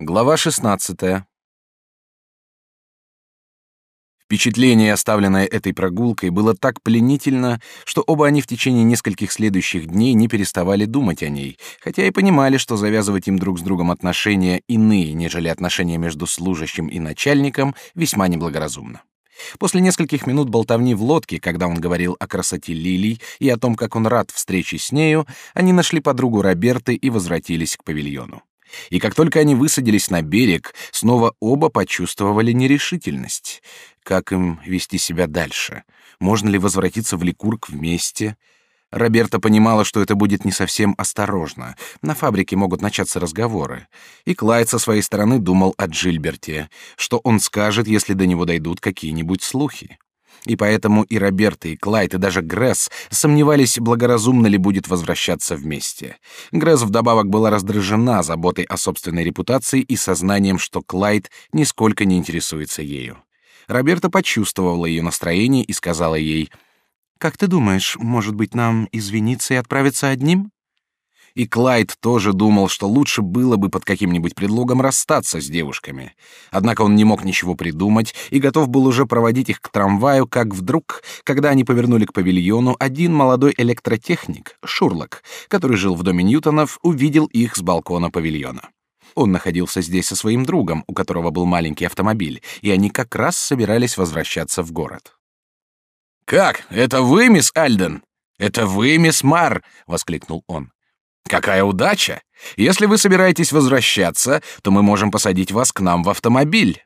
Глава 16. Впечатление, оставленное этой прогулкой, было так пленительно, что оба они в течение нескольких следующих дней не переставали думать о ней, хотя и понимали, что завязывать им друг с другом отношения иные, нежели отношения между служащим и начальником, весьма неблагоразумно. После нескольких минут болтовни в лодке, когда он говорил о красоте лилий и о том, как он рад встрече с нею, они нашли подругу Роберты и возвратились к павильону. И как только они высадились на берег, снова оба почувствовали нерешительность. Как им вести себя дальше? Можно ли возвратиться в Ликург вместе? Роберта понимала, что это будет не совсем осторожно. На фабрике могут начаться разговоры. И Клайд со своей стороны думал о Джильберте, что он скажет, если до него дойдут какие-нибудь слухи и поэтому и Роберта, и Клайд, и даже Гресс сомневались, благоразумно ли будет возвращаться вместе. Гресс вдобавок была раздражена заботой о собственной репутации и сознанием, что Клайд нисколько не интересуется ею. Роберта почувствовала ее настроение и сказала ей, «Как ты думаешь, может быть, нам извиниться и отправиться одним?» И Клайд тоже думал, что лучше было бы под каким-нибудь предлогом расстаться с девушками. Однако он не мог ничего придумать и готов был уже проводить их к трамваю, как вдруг, когда они повернули к павильону, один молодой электротехник, Шурлок, который жил в доме Ньютонов, увидел их с балкона павильона. Он находился здесь со своим другом, у которого был маленький автомобиль, и они как раз собирались возвращаться в город. «Как? Это вы, мисс Альден? Это вы, мисс Мар?» — воскликнул он. Какая удача! Если вы собираетесь возвращаться, то мы можем посадить вас к нам в автомобиль.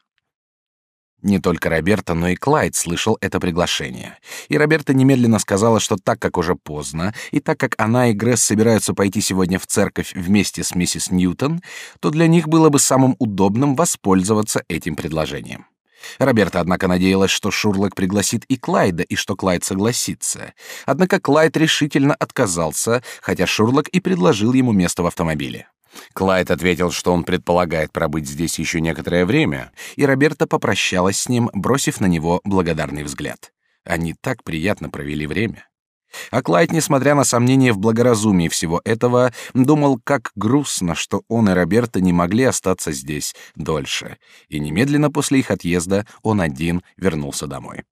Не только Роберта, но и Клайд слышал это приглашение. И Роберта немедленно сказала, что так как уже поздно, и так как она и Гресс собираются пойти сегодня в церковь вместе с миссис Ньютон, то для них было бы самым удобным воспользоваться этим предложением. Роберта, однако, надеялась, что Шурлок пригласит и Клайда, и что Клайд согласится. Однако Клайд решительно отказался, хотя Шурлок и предложил ему место в автомобиле. Клайд ответил, что он предполагает пробыть здесь еще некоторое время, и Роберта попрощалась с ним, бросив на него благодарный взгляд. Они так приятно провели время. А Клайд, несмотря на сомнения в благоразумии всего этого, думал, как грустно, что он и Роберта не могли остаться здесь дольше, и немедленно после их отъезда он один вернулся домой.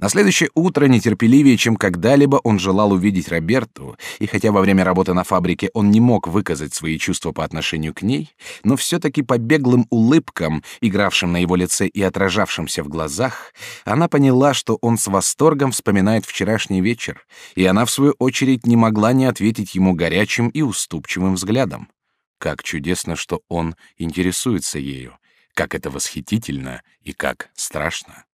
На следующее утро, нетерпеливее, чем когда-либо, он желал увидеть Роберту, и хотя во время работы на фабрике он не мог выказать свои чувства по отношению к ней, но все-таки по беглым улыбкам, игравшим на его лице и отражавшимся в глазах, она поняла, что он с восторгом вспоминает вчерашний вечер, и она, в свою очередь, не могла не ответить ему горячим и уступчивым взглядом. Как чудесно, что он интересуется ею, как это восхитительно и как страшно.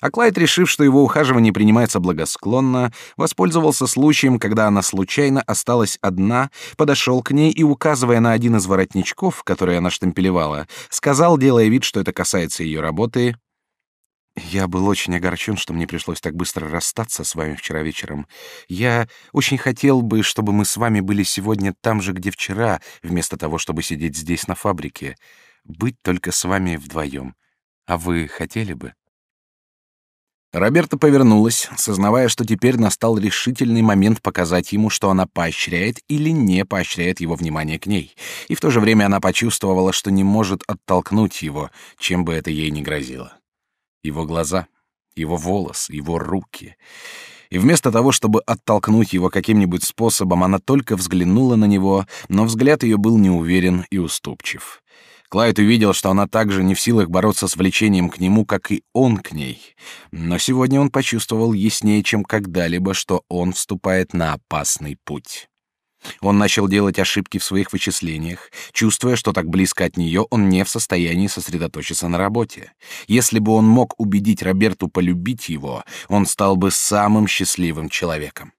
А Клайд, решив, что его ухаживание принимается благосклонно, воспользовался случаем, когда она случайно осталась одна, подошел к ней и, указывая на один из воротничков, который она штемпелевала, сказал, делая вид, что это касается ее работы, «Я был очень огорчен, что мне пришлось так быстро расстаться с вами вчера вечером. Я очень хотел бы, чтобы мы с вами были сегодня там же, где вчера, вместо того, чтобы сидеть здесь на фабрике. Быть только с вами вдвоем. А вы хотели бы?» Роберта повернулась, сознавая, что теперь настал решительный момент показать ему, что она поощряет или не поощряет его внимание к ней. И в то же время она почувствовала, что не может оттолкнуть его, чем бы это ей ни грозило. Его глаза, его волос, его руки. И вместо того, чтобы оттолкнуть его каким-нибудь способом, она только взглянула на него, но взгляд ее был неуверен и уступчив. Клайд увидел, что она также не в силах бороться с влечением к нему, как и он к ней. Но сегодня он почувствовал яснее, чем когда-либо, что он вступает на опасный путь. Он начал делать ошибки в своих вычислениях, чувствуя, что так близко от нее он не в состоянии сосредоточиться на работе. Если бы он мог убедить Роберту полюбить его, он стал бы самым счастливым человеком.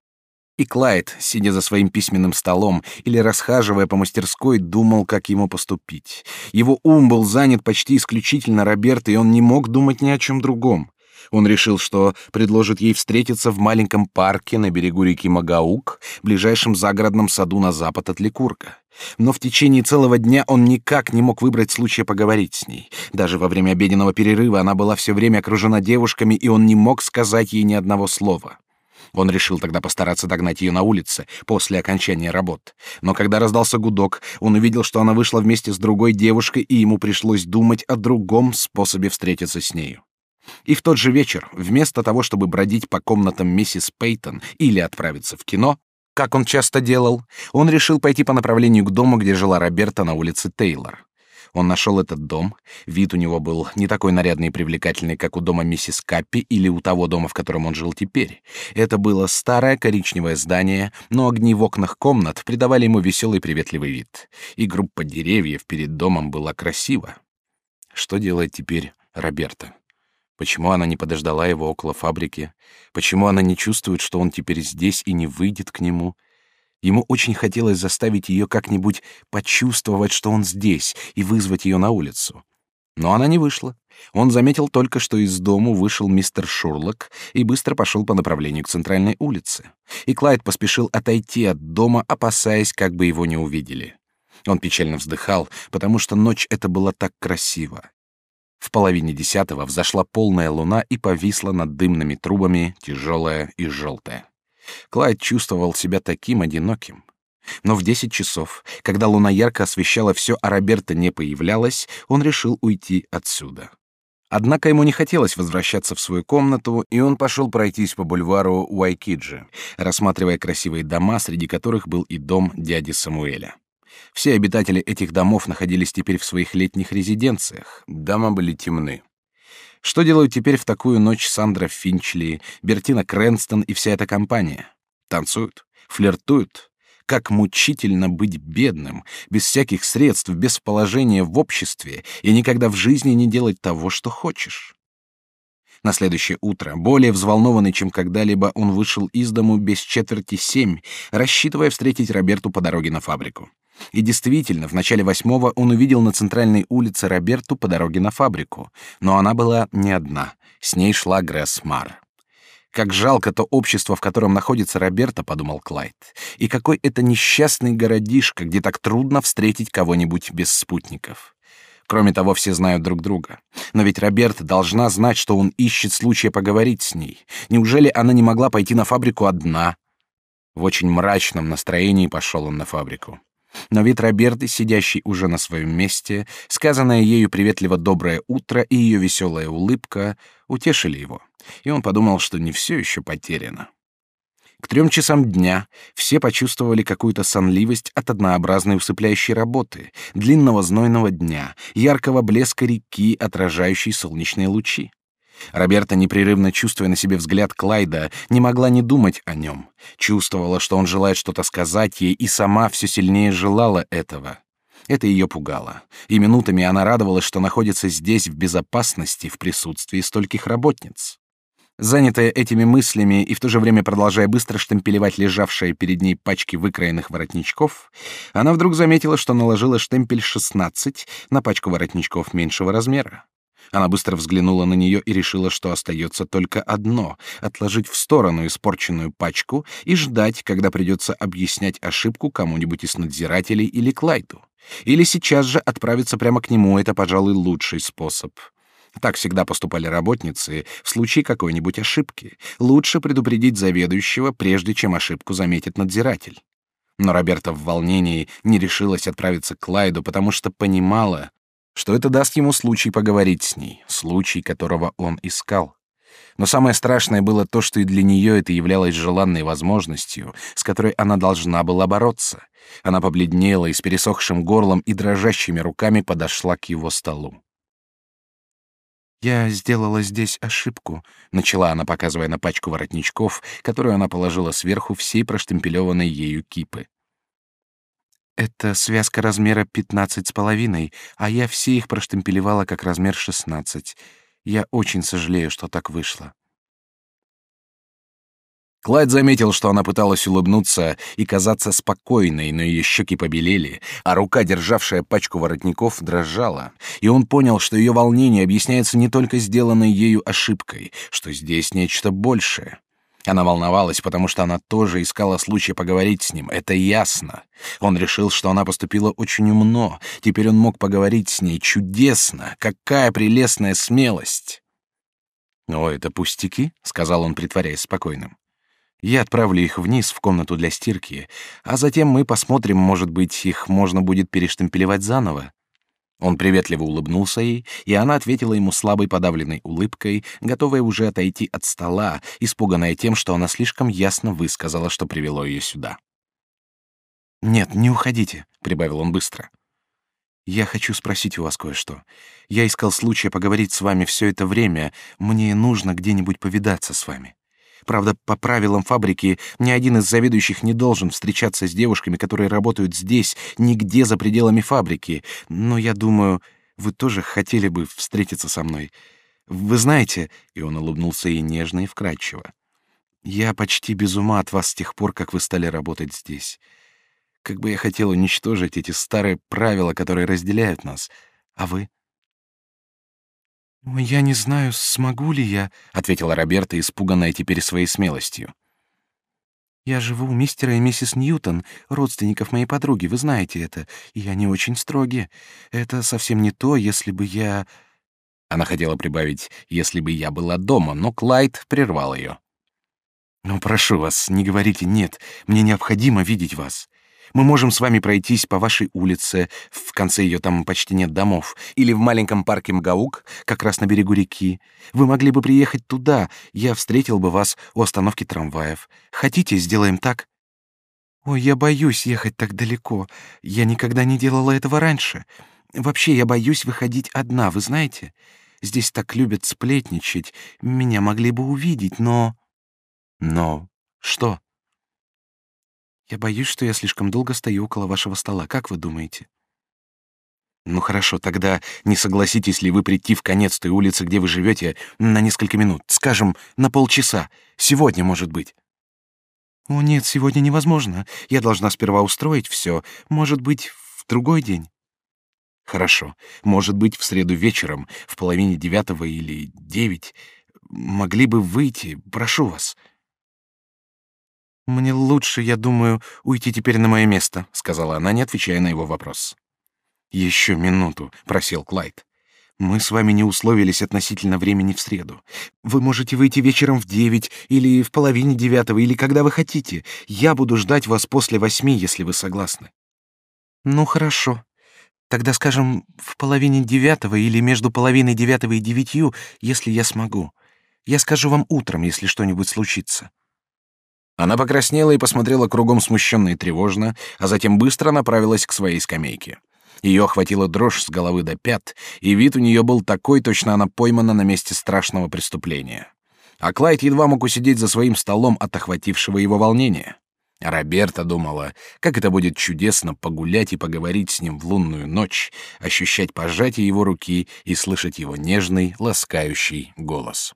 И Клайд, сидя за своим письменным столом или расхаживая по мастерской, думал, как ему поступить. Его ум был занят почти исключительно Робертой, и он не мог думать ни о чем другом. Он решил, что предложит ей встретиться в маленьком парке на берегу реки Магаук, ближайшем загородном саду на запад от Ликурга. Но в течение целого дня он никак не мог выбрать случая поговорить с ней. Даже во время обеденного перерыва она была все время окружена девушками, и он не мог сказать ей ни одного слова. Он решил тогда постараться догнать ее на улице после окончания работ. Но когда раздался гудок, он увидел, что она вышла вместе с другой девушкой, и ему пришлось думать о другом способе встретиться с нею. И в тот же вечер, вместо того, чтобы бродить по комнатам миссис Пейтон или отправиться в кино, как он часто делал, он решил пойти по направлению к дому, где жила Роберта на улице Тейлор. Он нашел этот дом. Вид у него был не такой нарядный и привлекательный, как у дома миссис Каппи или у того дома, в котором он жил теперь. Это было старое коричневое здание, но огни в окнах комнат придавали ему веселый приветливый вид. И группа деревьев перед домом была красива. Что делает теперь Роберта? Почему она не подождала его около фабрики? Почему она не чувствует, что он теперь здесь и не выйдет к нему? Ему очень хотелось заставить ее как-нибудь почувствовать, что он здесь, и вызвать ее на улицу. Но она не вышла. Он заметил только, что из дому вышел мистер Шурлок и быстро пошел по направлению к центральной улице. И Клайд поспешил отойти от дома, опасаясь, как бы его не увидели. Он печально вздыхал, потому что ночь эта была так красива. В половине десятого взошла полная луна и повисла над дымными трубами, тяжелая и желтая. Клайд чувствовал себя таким одиноким. Но в десять часов, когда луна ярко освещала все, а Роберта не появлялась, он решил уйти отсюда. Однако ему не хотелось возвращаться в свою комнату, и он пошел пройтись по бульвару Уайкиджи, рассматривая красивые дома, среди которых был и дом дяди Самуэля. Все обитатели этих домов находились теперь в своих летних резиденциях. Дома были темны. Что делают теперь в такую ночь Сандра Финчли, Бертина Крэнстон и вся эта компания? Танцуют, флиртуют. Как мучительно быть бедным, без всяких средств, без положения в обществе и никогда в жизни не делать того, что хочешь. На следующее утро, более взволнованный, чем когда-либо, он вышел из дому без четверти семь, рассчитывая встретить Роберту по дороге на фабрику. И действительно, в начале восьмого он увидел на центральной улице Роберту по дороге на фабрику. Но она была не одна. С ней шла Гресс Мар. Как жалко то общество, в котором находится Роберта, подумал Клайд. И какой это несчастный городишко, где так трудно встретить кого-нибудь без спутников. Кроме того, все знают друг друга. Но ведь Роберта должна знать, что он ищет случая поговорить с ней. Неужели она не могла пойти на фабрику одна? В очень мрачном настроении пошел он на фабрику. Но вид Роберты, сидящей уже на своем месте, сказанное ею приветливо «доброе утро» и ее веселая улыбка утешили его, и он подумал, что не все еще потеряно. К трем часам дня все почувствовали какую-то сонливость от однообразной усыпляющей работы, длинного знойного дня, яркого блеска реки, отражающей солнечные лучи. Роберта, непрерывно чувствуя на себе взгляд Клайда, не могла не думать о нем. Чувствовала, что он желает что-то сказать ей, и сама все сильнее желала этого. Это ее пугало. И минутами она радовалась, что находится здесь в безопасности в присутствии стольких работниц. Занятая этими мыслями и в то же время продолжая быстро штемпелевать лежавшие перед ней пачки выкроенных воротничков, она вдруг заметила, что наложила штемпель 16 на пачку воротничков меньшего размера. Она быстро взглянула на нее и решила, что остается только одно — отложить в сторону испорченную пачку и ждать, когда придется объяснять ошибку кому-нибудь из надзирателей или Клайду. Или сейчас же отправиться прямо к нему — это, пожалуй, лучший способ. Так всегда поступали работницы в случае какой-нибудь ошибки. Лучше предупредить заведующего, прежде чем ошибку заметит надзиратель. Но Роберта в волнении не решилась отправиться к Клайду, потому что понимала, что это даст ему случай поговорить с ней, случай, которого он искал. Но самое страшное было то, что и для нее это являлось желанной возможностью, с которой она должна была бороться. Она побледнела и с пересохшим горлом и дрожащими руками подошла к его столу. «Я сделала здесь ошибку», — начала она, показывая на пачку воротничков, которую она положила сверху всей проштемпелеванной ею кипы. Это связка размера пятнадцать с половиной, а я все их проштемпелевала как размер шестнадцать. Я очень сожалею, что так вышло. Клайд заметил, что она пыталась улыбнуться и казаться спокойной, но ее щеки побелели, а рука, державшая пачку воротников, дрожала, и он понял, что ее волнение объясняется не только сделанной ею ошибкой, что здесь нечто большее. Она волновалась, потому что она тоже искала случая поговорить с ним. Это ясно. Он решил, что она поступила очень умно. Теперь он мог поговорить с ней чудесно. Какая прелестная смелость. «О, это пустяки», — сказал он, притворяясь спокойным. Я отправлю их вниз в комнату для стирки, а затем мы посмотрим, может быть, их можно будет перештемпелевать заново. Он приветливо улыбнулся ей, и она ответила ему слабой подавленной улыбкой, готовая уже отойти от стола, испуганная тем, что она слишком ясно высказала, что привело ее сюда. «Нет, не уходите», — прибавил он быстро. «Я хочу спросить у вас кое-что. Я искал случая поговорить с вами все это время. Мне нужно где-нибудь повидаться с вами. Правда, по правилам фабрики ни один из заведующих не должен встречаться с девушками, которые работают здесь, нигде за пределами фабрики. Но я думаю, вы тоже хотели бы встретиться со мной. Вы знаете, и он улыбнулся ей нежно и вкрадчиво. Я почти без ума от вас с тех пор, как вы стали работать здесь. Как бы я хотел уничтожить эти старые правила, которые разделяют нас. А вы? «Я не знаю, смогу ли я», — ответила Роберта, испуганная теперь своей смелостью. «Я живу у мистера и миссис Ньютон, родственников моей подруги, вы знаете это, и они очень строги. Это совсем не то, если бы я...» Она хотела прибавить «если бы я была дома», но Клайд прервал ее. «Ну, прошу вас, не говорите «нет», мне необходимо видеть вас. Мы можем с вами пройтись по вашей улице, в конце ее там почти нет домов, или в маленьком парке Мгаук, как раз на берегу реки. Вы могли бы приехать туда, я встретил бы вас у остановки трамваев. Хотите, сделаем так?» «Ой, я боюсь ехать так далеко. Я никогда не делала этого раньше. Вообще, я боюсь выходить одна, вы знаете? Здесь так любят сплетничать. Меня могли бы увидеть, но...» «Но что?» Я боюсь, что я слишком долго стою около вашего стола. Как вы думаете? Ну хорошо, тогда не согласитесь ли вы прийти в конец той улицы, где вы живете, на несколько минут, скажем, на полчаса? Сегодня, может быть. О нет, сегодня невозможно. Я должна сперва устроить все. Может быть, в другой день. Хорошо. Может быть, в среду вечером, в половине девятого или девять. Могли бы выйти, прошу вас. «Мне лучше, я думаю, уйти теперь на мое место», — сказала она, не отвечая на его вопрос. «Еще минуту», — просил Клайд. «Мы с вами не условились относительно времени в среду. Вы можете выйти вечером в девять или в половине девятого, или когда вы хотите. Я буду ждать вас после восьми, если вы согласны». «Ну, хорошо. Тогда, скажем, в половине девятого или между половиной девятого и девятью, если я смогу. Я скажу вам утром, если что-нибудь случится». Она покраснела и посмотрела кругом смущенно и тревожно, а затем быстро направилась к своей скамейке. Ее охватила дрожь с головы до пят, и вид у нее был такой, точно она поймана на месте страшного преступления. А Клайд едва мог усидеть за своим столом от охватившего его волнения. Роберта думала, как это будет чудесно погулять и поговорить с ним в лунную ночь, ощущать пожатие его руки и слышать его нежный, ласкающий голос.